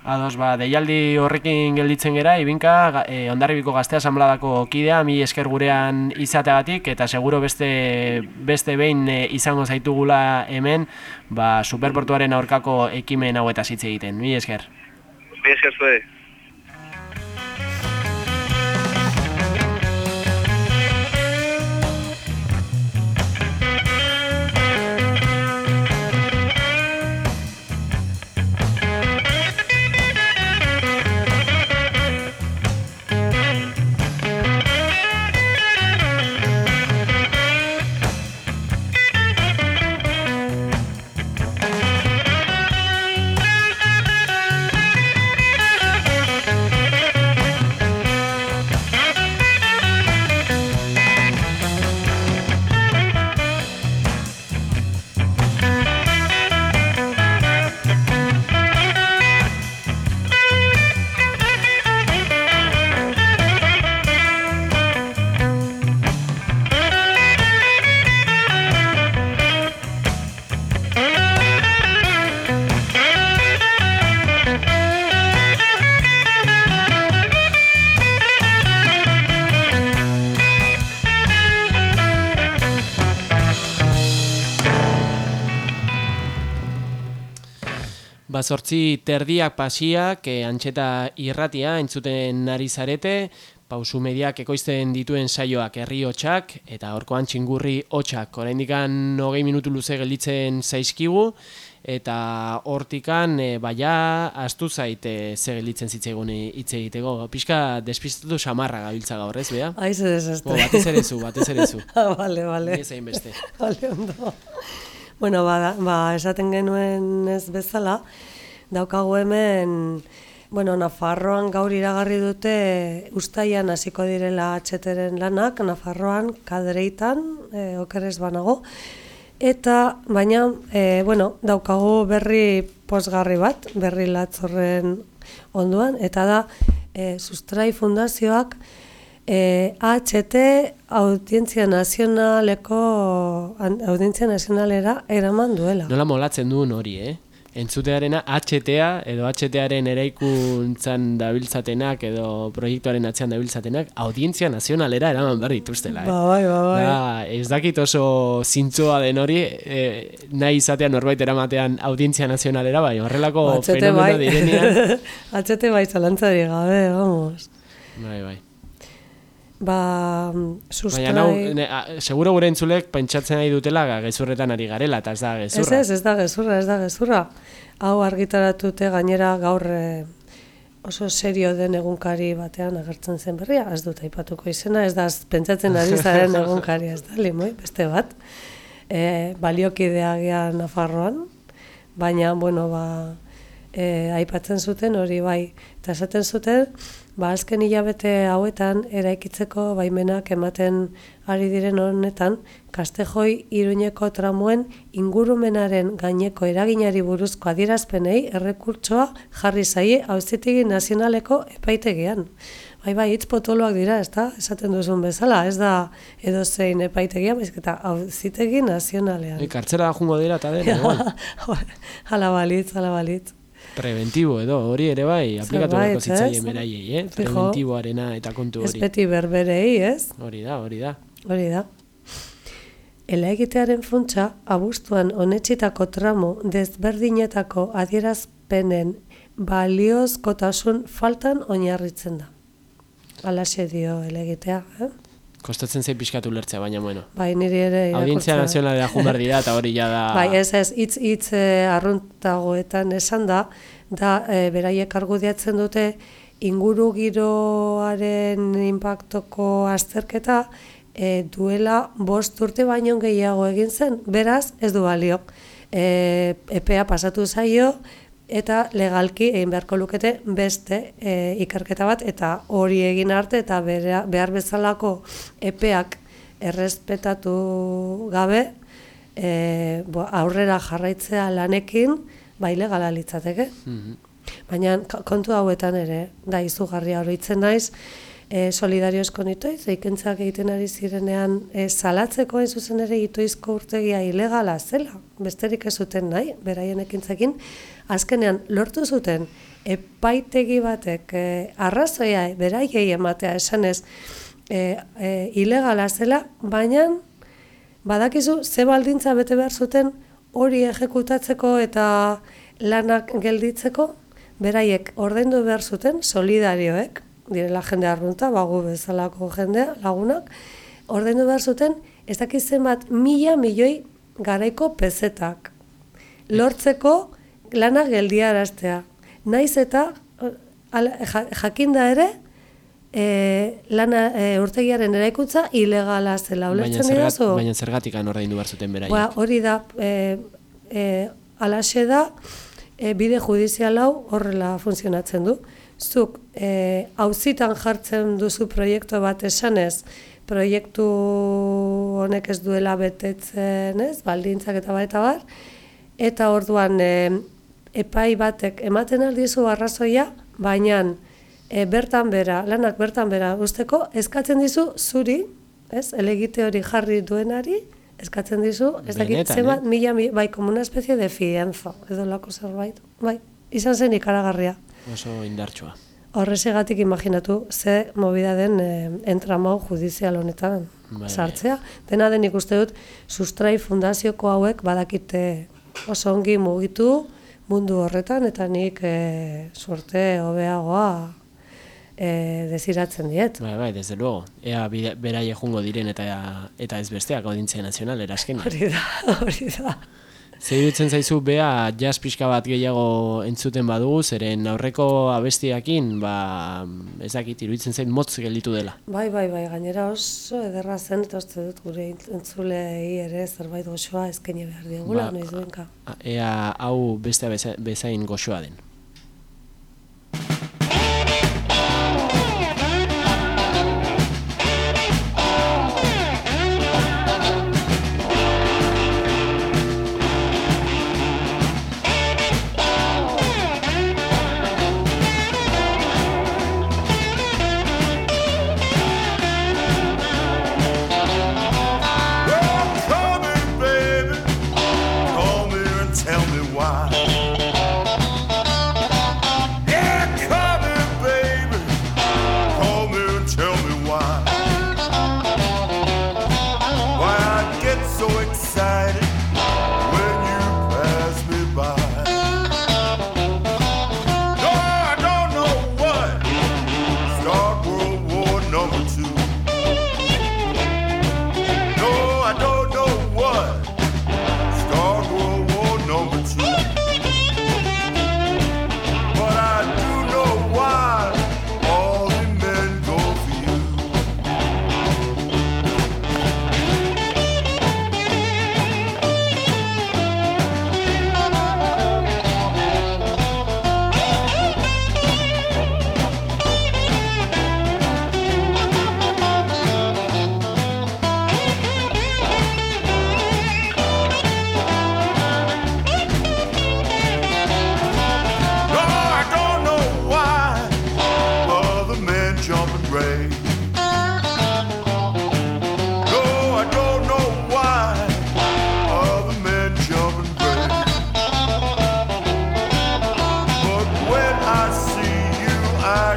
Ados, ba, deialdi horrekin gelditzen gera, Ibinka, e, Ondarribiko Gazte Asanbladako kidea, mi esker gurean izateagatik, eta seguro beste, beste behin e, izango zaitugula hemen, ba, superportuaren aurkako ekimen hauetaz hitz egiten. Mi esker. Mi esker zuei. Ba, zortzi terdiak pasiak, e, antxeta irratia, entzuten ari zarete, pausu mediak ekoizten dituen saioak herri hotxak, eta horkoan txingurri hotxak. Oraindikan hogei minutu luze gelditzen zaizkigu, eta hortikan, e, baia, astu zaite ze gelditzen zitzaigun hitz egiteko. Pixka despistatu samarra gabiltza gaur, ez, bea? Aiz ez ez. Bo, batez ere zu, batez ere zu. ah, bale. Ni ez hain beste. Bale, ondo. Bueno, ba, ba, esaten genuen ez bezala, daukagu hemen, bueno, Nafarroan gaur iragarri dute ustaian hasiko direla atxeteren lanak, Nafarroan, kadreitan, e, okeres banago, eta, baina, e, bueno, daukagu berri posgarri bat, berri latzorren onduan, eta da, e, Sustrai Fundazioak, E, AHT Audientzia Nazionaleko Audientzia Nazionalera eraman duela. Nola molatzen duen hori, eh? Entzutearena HTA edo HTaren eraikuntzan dabiltzatenak edo proiektuaren atzean dabiltzatenak audientzia nazionalera eraman behar dituztela, eh? Ba, bai, ba, bai. Da, ez dakit oso zintzoa den hori, eh, nahi izatean norbait eramatean audientzia nazionalera, bai, horrelako Atxete fenomeno bai. direnean. Atxete bai zalantzari gabe, vamos. bai, bai. Ba, sustrai... Baina, seguro gure entzulek pentsatzen nahi dutela gezurretan ari garela, eta ez da Ez gezurra. ez, ez da gezurra, ez da gezurra. Hau argitaratute gainera gaur eh, oso serio den egunkari batean agertzen zen berria, ez dut aipatuko izena, ez da pentsatzen ari zaren egunkari, ez da, limoi, beste bat. E, baliokidea gean Nafarroan, baina, bueno, ba, e, aipatzen zuten hori bai, eta esaten zuten, ba, azken hilabete hauetan eraikitzeko baimenak ematen ari diren honetan, Kastejoi Iruñeko tramuen ingurumenaren gaineko eraginari buruzko adierazpenei errekurtsoa jarri zaie auzitegi nazionaleko epaitegian. Bai, bai, hitz potoloak dira, ez da, esaten duzun bezala, ez da edozein epaitegia, baizik eta auzitegi nazionalean. E, kartzera jungo dira eta dena, igual. hala balitz, hala balitz. Preventibo edo, hori ere bai, aplikatu beharko zitzaien ez? beraiei, eh? Preventiboarena eta kontu Ez hori. beti berberei, ez? Hori da, hori da. Hori da. Elegitearen funtsa, abuztuan onetsitako tramo desberdinetako adierazpenen baliozkotasun faltan oinarritzen da. Alaxe dio elegitea, eh? Kostatzen zei pixkatu lertzea, baina bueno. Bai, niri ere Audientzia irakurtzea. nazionalera jun behar dira, eta hori ja da... Bai, ez ez, hitz hitz e, arruntagoetan esan da, da e, beraiek argudiatzen dute inguru giroaren impactoko azterketa e, duela bost urte baino gehiago egin zen, beraz ez du balio. E, epea pasatu zaio eta legalki egin beharko lukete beste e, ikerketa bat eta hori egin arte eta bera, behar bezalako epeak errespetatu gabe e, bo, aurrera jarraitzea lanekin bai legala litzateke. Mhm. Baina ka- kontu hauetan ere, da izugarria oroitzen naiz, e, solidario eskonitoiz, eikentzak egiten ari zirenean e, salatzeko hain zuzen ere itoizko urtegia ilegala zela, besterik ez zuten nahi, beraien ekintzekin, azkenean lortu zuten epaitegi batek e, arrazoia beraiei ematea esanez e, e, ilegala zela, baina badakizu ze baldintza bete behar zuten hori ejekutatzeko eta lanak gelditzeko, beraiek ordaindu behar zuten solidarioek, direla jende arrunta, bagu bezalako jendea, lagunak, ordaindu behar zuten ez dakiz zenbat mila milioi garaiko pezetak. Lortzeko lana geldiaraztea. Naiz eta eh, ala- ja- jakinda ere e, lana e, urtegiaren eraikuntza ilegala zela. Baina, Ulertzen zergat, didazu? baina zergatik ordaindu behar zuten beraiek. Ba, hori da, e, e, alaxe da, e, bide judizial hau horrela funtzionatzen du. Zuk, e, auzitan jartzen duzu proiektu bat esanez, proiektu honek ez duela betetzen, ez, baldintzak eta bar, eta bar, eta orduan e, epai batek ematen aldizu arrazoia, baina e, bertan bera, lanak bertan bera usteko, eskatzen dizu zuri, ez, elegite hori jarri duenari, eskatzen dizu, ez dakit zenbat, eh? mila, mila, bai, como una especie de fianza, edo lako zerbait, bai, izan zen ikaragarria. Oso indartsua. Horrezegatik imaginatu ze movida den e, entramau judizial honetan bai. sartzea. Dena den ikuste dut, sustrai fundazioko hauek badakite oso ongi mugitu mundu horretan, eta nik e, suerte hobeagoa e, desiratzen diet. Bai, bai, desde luego. Ea beraie jungo diren eta eta ez besteak audientzia nazionalera azkenean. Hori da, hori da. Ze iruditzen zaizu bea jazz pixka bat gehiago entzuten badugu, zeren aurreko abestiakin, ba, ez dakit, iruditzen zait motz gelditu dela. Bai, bai, bai, gainera oso ederra zen, eta uste dut gure entzulei ere zerbait goxoa eskaini behar diegula, Ba, noiz duenka. Ea hau beste beza- bezain goxoa den.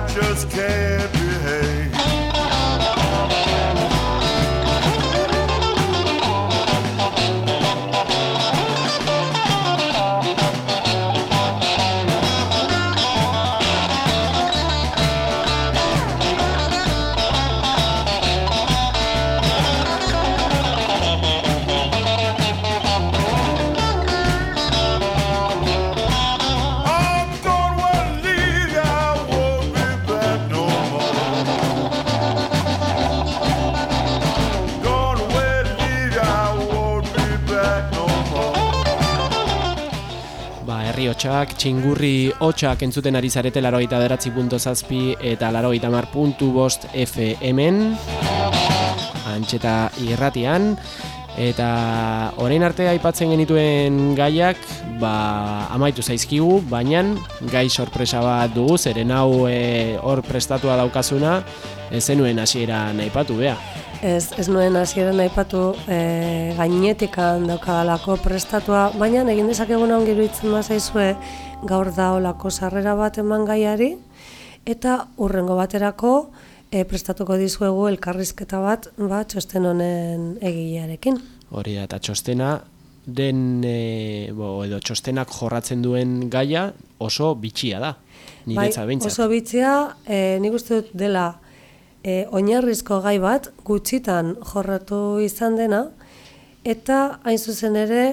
Just can't hotxak, txingurri hotxak entzuten ari zarete larogeita beratzi punto zazpi eta larogeita mar puntu bost FM-en, antxeta irratian, eta orain arte aipatzen genituen gaiak, ba, amaitu zaizkigu, baina gai sorpresa bat dugu, zeren hau e, hor prestatua daukazuna, ez zenuen hasieran aipatu bea. Ez, ez nuen hasieran aipatu e, gainetikan daukadalako prestatua, baina egin dezakegun ongi iruditzen zaizue gaur da olako sarrera bat eman gaiari, eta urrengo baterako e, prestatuko dizuegu elkarrizketa bat ba, txosten honen egilearekin. Hori da, eta txostena den, e, bo, edo txostenak jorratzen duen gaia oso bitxia da, niretzat bai, behintzat. Oso bitxia, e, nik uste dut dela e, oinarrizko gai bat gutxitan jorratu izan dena, eta hain zuzen ere,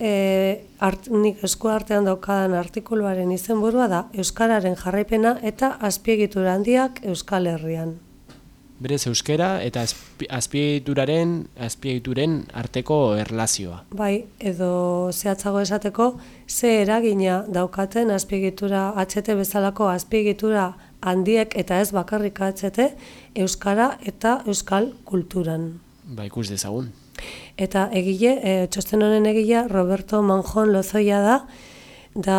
e, art, nik esku artean daukadan artikuluaren izenburua da Euskararen jarraipena eta azpiegitura handiak Euskal Herrian. Berez euskera eta azpi- azpiegituraren azpiegituren arteko erlazioa. Bai, edo zehatzago esateko, ze eragina daukaten azpiegitura HT bezalako azpiegitura handiek eta ez bakarrik HT, Euskara eta Euskal kulturan. Ba, ikus dezagun. Eta egile, e, txosten honen egilea Roberto Manjon Lozoia da, da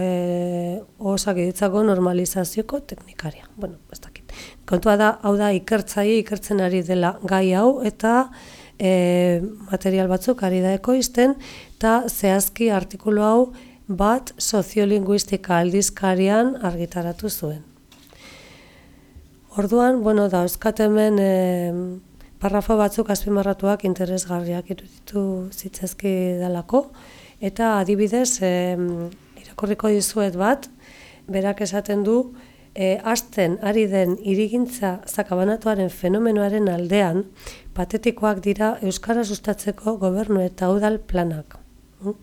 e, osakiditzako normalizazioko teknikaria. Bueno, ez dakit. Kontua da, hau da, ikertzaile ikertzen ari dela gai hau, eta e, material batzuk ari da ekoizten, eta zehazki artikulu hau bat soziolinguistika aldizkarian argitaratu zuen. Orduan, bueno, da, euskat hemen e, parrafo batzuk azpimarratuak interesgarriak iruditu zitzazki dalako, eta adibidez, e, irakurriko dizuet bat, berak esaten du, e, asten ari den irigintza zakabanatuaren fenomenoaren aldean, patetikoak dira Euskara sustatzeko gobernu eta udal planak. Mm?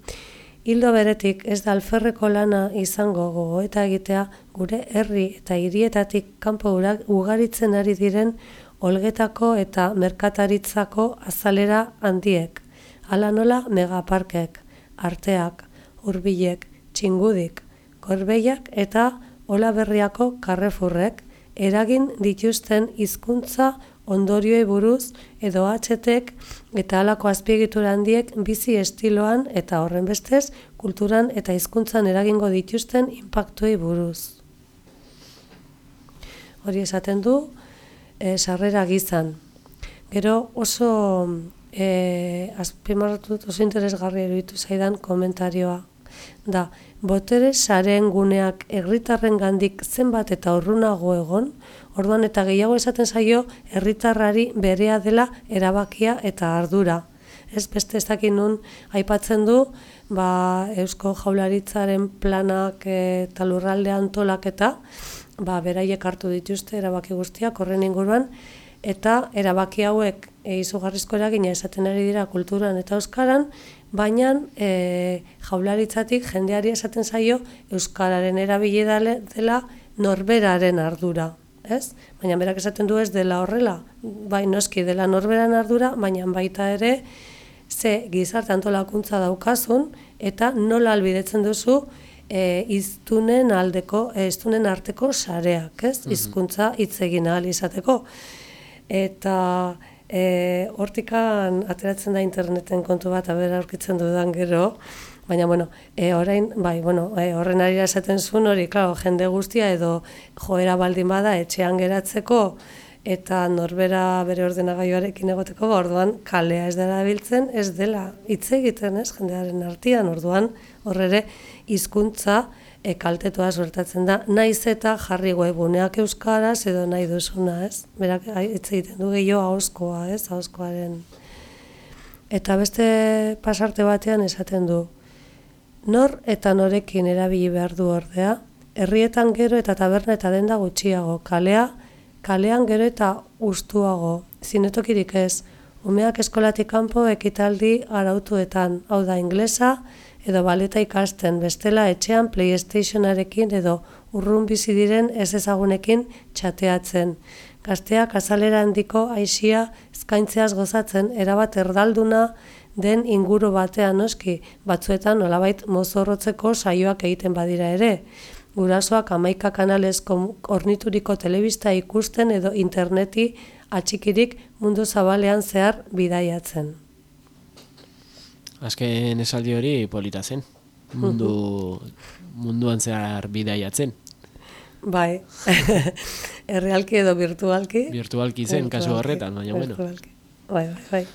Hildo beretik ez da alferreko lana izango gogoeta egitea gure herri eta hirietatik kanpo ugaritzen ari diren olgetako eta merkataritzako azalera handiek. Hala nola megaparkek, arteak, hurbilek, txingudik, gorbeiak eta olaberriako karrefurrek eragin dituzten hizkuntza ondorioei buruz edo HTek eta halako azpiegitura handiek bizi estiloan eta horren bestez kulturan eta hizkuntzan eragingo dituzten inpaktuei buruz. Hori esaten du e, sarrera gizan. Gero oso e, azpimarratu dut oso interesgarria iruditu zaidan komentarioa da botere saren guneak herritarren gandik zenbat eta urrunago egon, orduan eta gehiago esaten zaio herritarrari berea dela erabakia eta ardura. Ez beste ez dakit nun aipatzen du ba, Eusko Jaularitzaren planak eh, eta lurralde antolaketa ba, beraiek hartu dituzte erabaki guztiak horren inguruan eta erabaki hauek e, izugarrizko eragina esaten ari dira kulturan eta euskaran, baina e, jaularitzatik jendeari esaten zaio euskararen erabili dale- dela norberaren ardura. Ez? Baina berak esaten du ez dela horrela, bai noski dela norberan ardura, baina baita ere ze gizarte antolakuntza daukazun eta nola albidetzen duzu e, iztunen aldeko, e, iztunen arteko sareak, ez? Hizkuntza hitz egin ahal izateko. Eta e, hortikan ateratzen da interneten kontu bat, aber aurkitzen dudan gero, baina, bueno, e, orain, bai, bueno, e, horren ari esaten zuen hori, claro, jende guztia edo joera baldin bada etxean geratzeko eta norbera bere ordenagailuarekin egoteko, ba, orduan kalea ez dela biltzen, ez dela hitz egiten, ez, jendearen artean, orduan horrere hizkuntza e, kaltetua suertatzen da, naiz eta jarri webuneak euskaraz edo nahi duzuna, ez? Berak hitz egiten du gehiago ahozkoa, ez? Ahozkoaren. Eta beste pasarte batean esaten du, nor eta norekin erabili behar du ordea, herrietan gero eta taberna eta denda gutxiago, kalea, kalean gero eta ustuago, zinetokirik ez, umeak eskolatik kanpo ekitaldi arautuetan, hau da inglesa, edo baleta ikasten, bestela etxean PlayStationarekin edo urrun bizi diren ez ezagunekin txateatzen. Gazteak azalera handiko aisia eskaintzeaz gozatzen, erabat erdalduna den inguru batean noski, batzuetan nolabait mozorrotzeko saioak egiten badira ere. Gurasoak amaika kanalez ornituriko telebista ikusten edo interneti atxikirik mundu zabalean zehar bidaiatzen. Azken esaldi hori polita zen. Mundu, munduan zehar bidaiatzen. Bai, errealki edo virtualki. Virtualki zen, kasu Virtualki, horretan, baina bueno. Bai, bai, bai.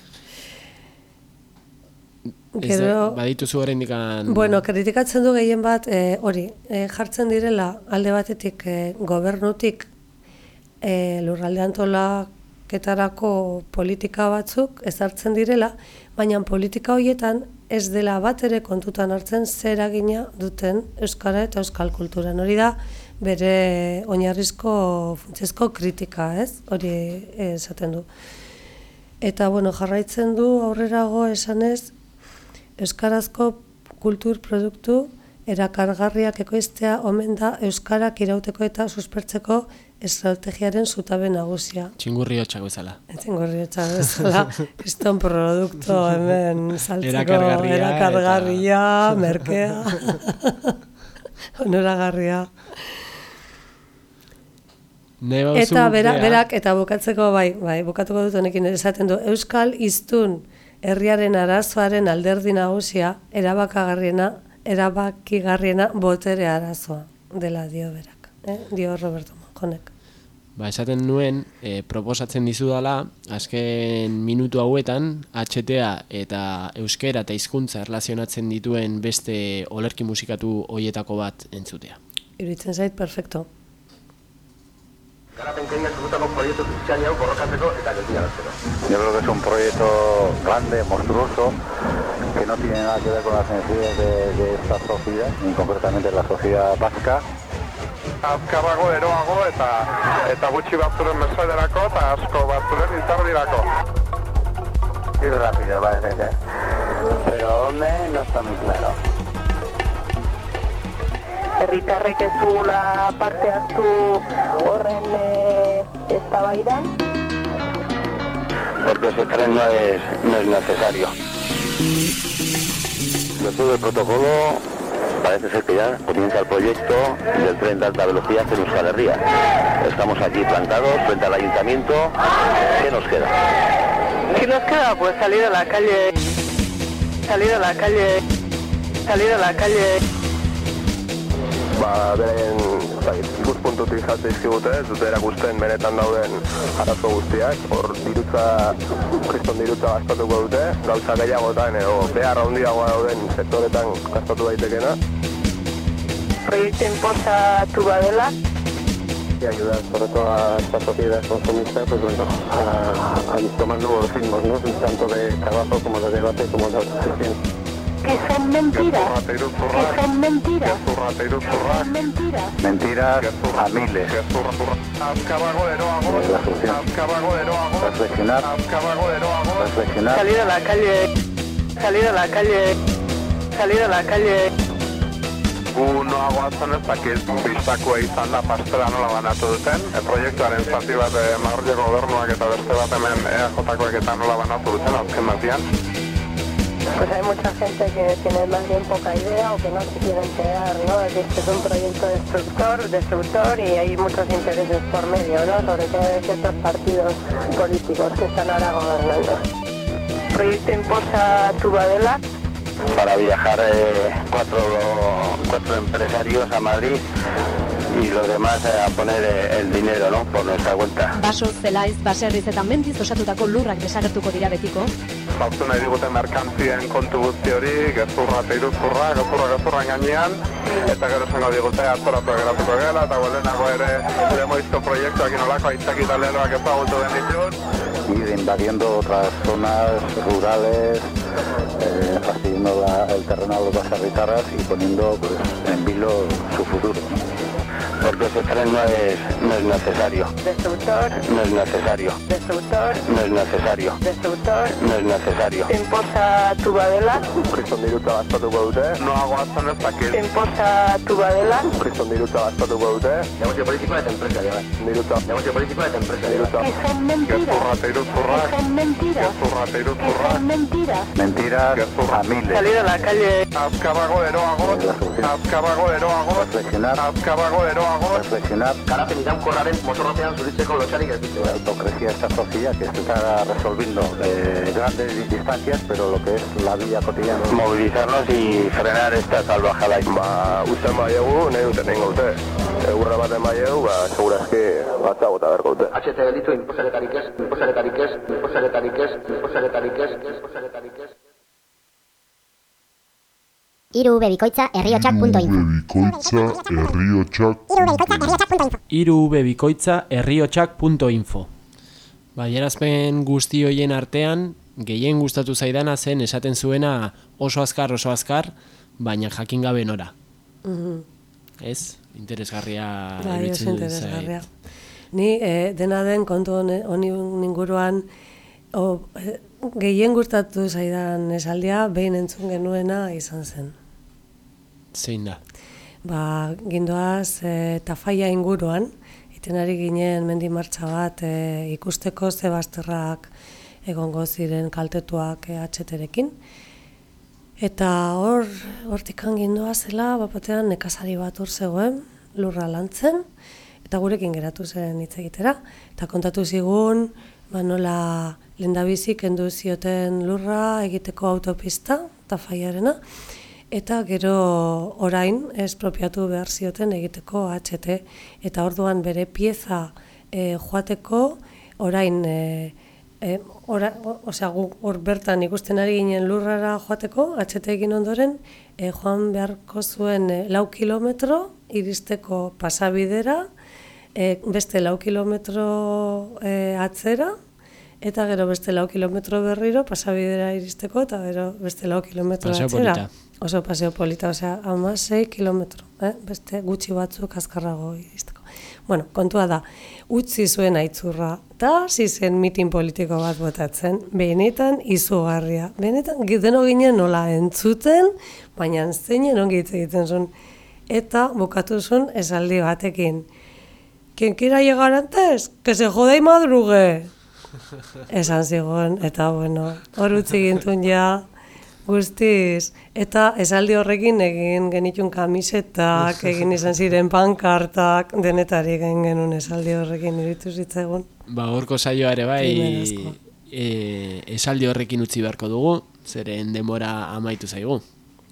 Gero, badituzu oraindikan bueno, kritikatzen du gehien bat eh, hori, eh, jartzen direla alde batetik eh, gobernutik eh, lurralde antolaketarako politika batzuk ezartzen direla, baina politika horietan ez dela bat ere kontutan hartzen zer eragina duten euskara eta euskal kulturan. Hori da bere oinarrizko funtsezko kritika, ez? Hori eh, esaten du. Eta bueno, jarraitzen du aurrerago esanez euskarazko kultur produktu erakargarriak ekoiztea omen da euskarak irauteko eta suspertzeko estrategiaren zutabe nagusia. txingurri hotxak bezala. Entzingorri eta bezala, kriston produkto hemen saltzeko, Erakargarria erakargarria, merkea, honoragarria. Eta bera, berak, eta bukatzeko bai, bai, bukatuko dut honekin esaten du, Euskal Iztun herriaren arazoaren alderdi nagusia, erabakagarriena, erabakigarriena botere arazoa dela dio berak, eh? dio Roberto Monjonek. Ba, esaten nuen, e, proposatzen dizudala, azken minutu hauetan, HTA eta euskera eta hizkuntza erlazionatzen dituen beste olerki musikatu hoietako bat entzutea. Iruditzen zait, perfecto. Yo creo que es un proyecto grande, monstruoso, que no tiene nada que ver con las necesidades de, esta sociedad, ni concretamente la sociedad vasca. Pero dónde no está muy claro. Herritarrek ez dugula parte hartu horren e, eztabaidan. Porque ese tren no es, no es necesario. Después del protocolo, parece ser que ya comienza el proyecto del tren de alta velocidad en Euskal Herria. Estamos aquí plantados frente al ayuntamiento. ¿Qué nos queda? ¿Qué nos queda? Pues salir a la calle, salir a la calle, salir a la calle. Ba, beren bai, ikuspuntutik jatze izkigute, ez dute erakusten benetan dauden arazo guztiak, hor dirutza, kriston dirutza gastatuko dute, gauza gehiagotan edo behar handiagoa dauden sektoretan gastatu daitekena. Proiektu inposatu badela. y ayudar sobre todo a esta sociedad consumista pues bueno, a, a tomar nuevos ritmos, ¿no? tanto de trabajo como de debate como de autogestión. Que son mentiras. Que son mentiras. Mentiras. Mentiras a miles. La solución. Reflexionar, reflexionar. Salir a la calle, salir a la calle, salir a la calle. Gu noagoa zen ez bistakoa izan da pastela nola banatu duten. E, proiektuaren zati bat e, Madrileko gobernuak eta beste bat hemen EAJkoek eta nola banatu duten azken batian. Pues hay mucha gente que tiene más bien poca idea o que no se quiere enterar, ¿no? Es decir, es un proyecto destructor, destructor y hay muchos intereses por medio, ¿no? Sobre todo de ciertos partidos políticos que están ahora gobernando. Proyecto imposa Tubadela. Para viajar eh, cuatro, cuatro empresarios a Madrid y los demás eh, a poner eh, el dinero ¿no? por nuestra cuenta. Baso, zelaiz, baserriz eta mendiz osatutako lurrak desagertuko dira betiko. Nahi diguten merkantzien kontu guzti hori, gezurra eta iruzurra, gezurra gezurran gainean, eta gero esango digute atzoratu geratuko gela, eta golenago ere demoizko proiektuak inolako aitzaki eta leloak ezagutu den ditut. Ir invadiendo otras zonas rurales, eh, fastidiando la- el terreno a los baserritarras y poniendo pues, en vilo su futuro. ¿No? Porque ese tren Karen no es, no es necesario. Destructor, No es necesario. destructor, No es necesario. destructor. No es necesario. Enposa tu badela, Kriston dirutza gastatuko dute. No hago hasta no hasta que... enposa tu badela. Kriston dirutza gastatuko dute. Negozio politikoa eta enpresarioa. Dirutza. Negozio politikoa eta enpresarioa. Dirutza. Que son mentiras. Gezurra eta iruzurra. Que son mentiras. Gezurra eta Que iruzurra. son mentiras. Mentiras Gezurra. a miles. Salir a la calle. Azkarrago eroago. Azkarrago eroago. Reflexionar. Azkarrago eroago. Reflexionar. Garapen iraunkorraren motorrotean zuritzeko lotxarik ez dute. La autocracia esta sociedad que se está resolviendo eh, grandes distancias, pero lo que es la vida cotidiana. Movilizarnos y frenar esta salvajada. Ba, usten maiegu, nahi duten egingo dute. Egurra baten ba, segurazki batza gota berko dute. HT gelditu inposaretarik ez, ez. Iru bebikoitza herriotxak.info Bikoitza herriotxak irubebikoitza herriotxak.info Baierazpen guzti hoien artean, gehien gustatu zaidana zen esaten zuena oso azkar, oso azkar, baina jakin gabe nora. Mhm. Ez? Interesgarria Bai, iruditzen interesgarria. zait. Ni eh, dena den kontu honi inguruan o, eh, gehien gustatu zaidan esaldia behin entzun genuena izan zen. Zein da? Ba, gindoaz e, tafaia inguruan, iten ari ginen mendi martxa bat e, ikusteko ze bazterrak egongo ziren kaltetuak e, atxeterekin. Eta hor, hortikan gindoa zela, bapatean nekazari bat hor zegoen, lurra lantzen, eta gurekin geratu zen hitz egitera. Eta kontatu zigun, ba nola lendabizi kendu zioten lurra egiteko autopista, tafaiarena, eta gero orain espropiatu behar zioten egiteko HT, eta orduan bere pieza e, joateko orain e, e, ora, osea, gu hor bertan ikusten ari ginen lurrara joateko, HT egin ondoren, e, joan beharko zuen e, lau kilometro iristeko pasabidera, e, beste lau kilometro e, atzera, eta gero beste lau kilometro berriro pasabidera iristeko, eta gero beste lau kilometro Paseo atzera. polita. Oso paseo polita, osea, amasei kilometro, eh? beste gutxi batzuk azkarrago iristeko. Bueno, kontua da, utzi zuen aitzurra, eta hasi zen mitin politiko bat botatzen, benetan izugarria. Benetan, deno ginen nola entzuten, baina zeinen ongi hitz egiten zuen. Eta bukatu zuen esaldi batekin. Quien quiera llegar antes, que se joda y madrugue. Esan zigon, eta bueno, hor utzi gintun ja, guztiz. Eta esaldi horrekin egin genitun kamisetak, egin izan ziren pankartak, denetari egin genuen esaldi horrekin iritu zitzaigun. Ba, horko saioa ere bai, e, esaldi horrekin utzi beharko dugu, zeren denbora amaitu zaigu.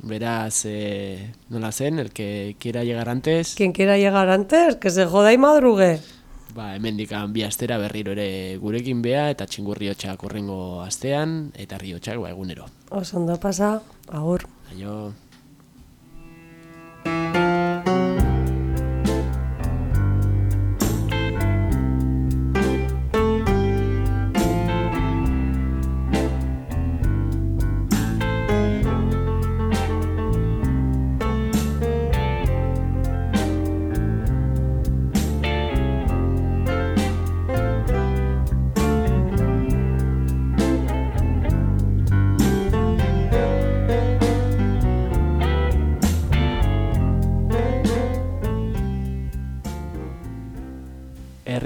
Beraz, e, nola zen, el que quiera llegar antes, Quien quiera llegar antes, que se joda y madrugue. Ba, hemendikan bi astera berriro ere gurekin bea, eta txingurriotxak urrengo astean, eta riotxak ba, egunero. Oso ondo pasa, agur. Aio.